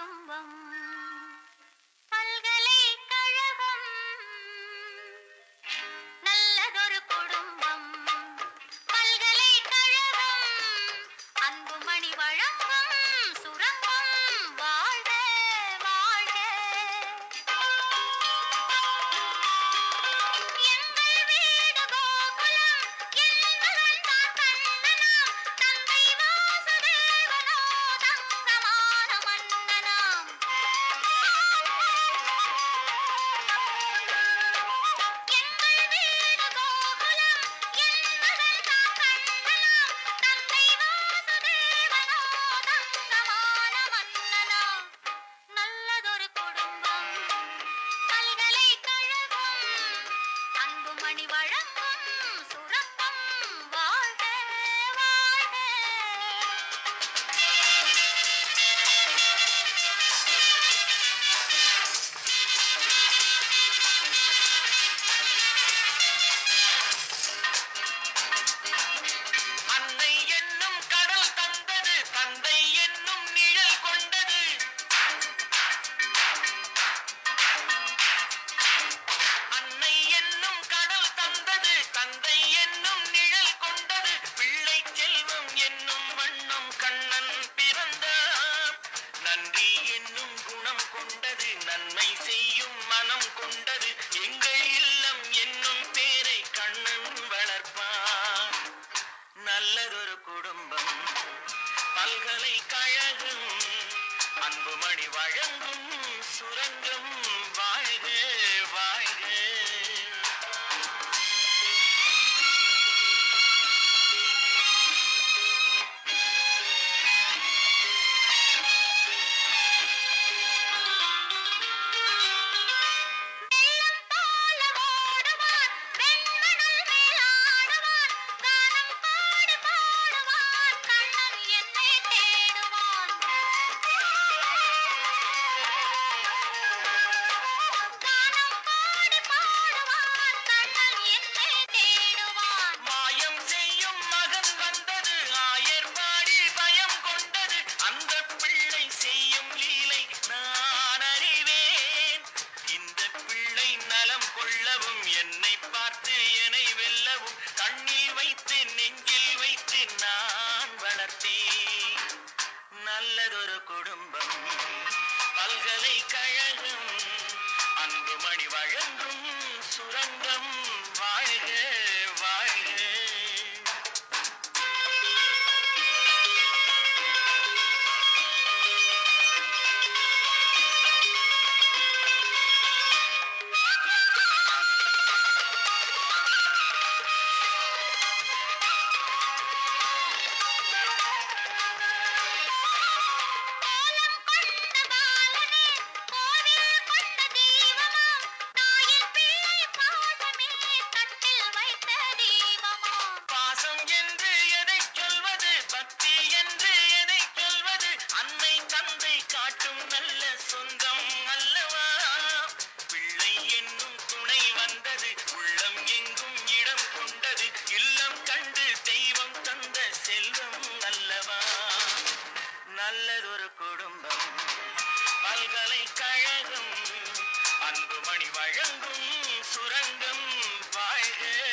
കുടുംബം நல்லதொரு குடும்பம். பல்கலைக்கழகம் அன்புமணி வழங்கும் சுரங்கம் வாழ்க வழங்கும் சுரங்கம் வாழ்க. வழங்கும் சுரங்கம் பாய்க.